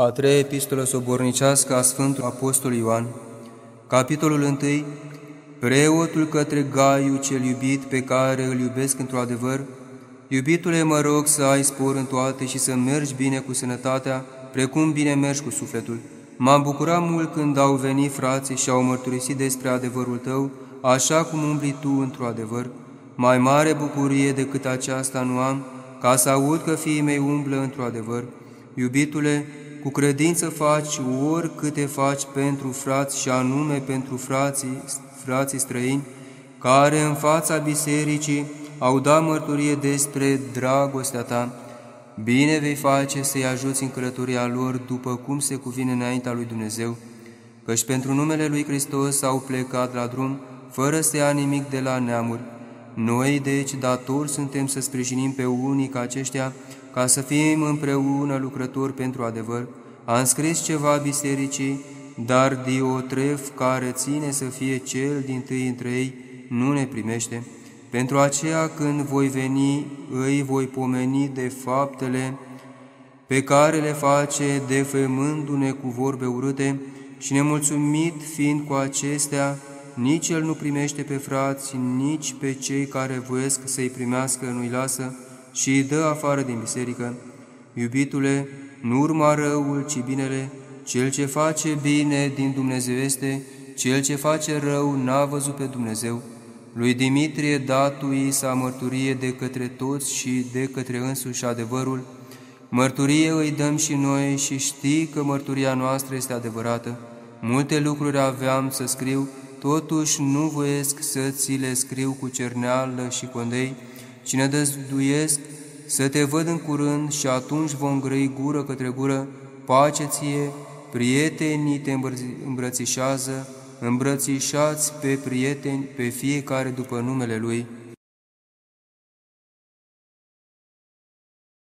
A treia epistolă sobornicească a Sfântului Apostol Ioan, capitolul 1, preotul către Gaiu cel iubit pe care îl iubesc într-o adevăr, iubitule, mă rog să ai spor în toate și să mergi bine cu sănătatea, precum bine mergi cu sufletul. M-am bucurat mult când au venit frații și au mărturisit despre adevărul tău, așa cum umbli tu într-o adevăr. Mai mare bucurie decât aceasta nu am, ca să aud că fiii mei umblă într-o adevăr. Iubitule, cu credință faci oricâte faci pentru frați și anume pentru frații, frații străini, care în fața bisericii au dat mărturie despre dragostea ta. Bine vei face să-i ajuți în călătoria lor după cum se cuvine înaintea lui Dumnezeu, căci pentru numele lui Hristos au plecat la drum, fără să ia nimic de la neamuri. Noi, deci, datori suntem să sprijinim pe unii ca aceștia, ca să fim împreună lucrători pentru adevăr, am scris ceva bisericii, dar Diotref, care ține să fie cel din tâi între ei, nu ne primește. Pentru aceea, când voi veni, îi voi pomeni de faptele pe care le face defămându-ne cu vorbe urâte și nemulțumit fiind cu acestea, nici el nu primește pe frați, nici pe cei care voiesc să-i primească nu-i lasă, și îi dă afară din biserică. Iubitule, nu urma răul, ci binele, cel ce face bine din Dumnezeu este, cel ce face rău n-a văzut pe Dumnezeu. Lui Dimitrie datui sa mărturie de către toți și de către însuși adevărul, mărturie îi dăm și noi și știi că mărturia noastră este adevărată. Multe lucruri aveam să scriu, totuși nu voiesc să ți le scriu cu cerneală și condei, ci ne dăzduiesc să te văd în curând și atunci vom grăi gură către gură, pace ție, prietenii te îmbrățișează, îmbrățișați pe prieteni, pe fiecare după numele Lui,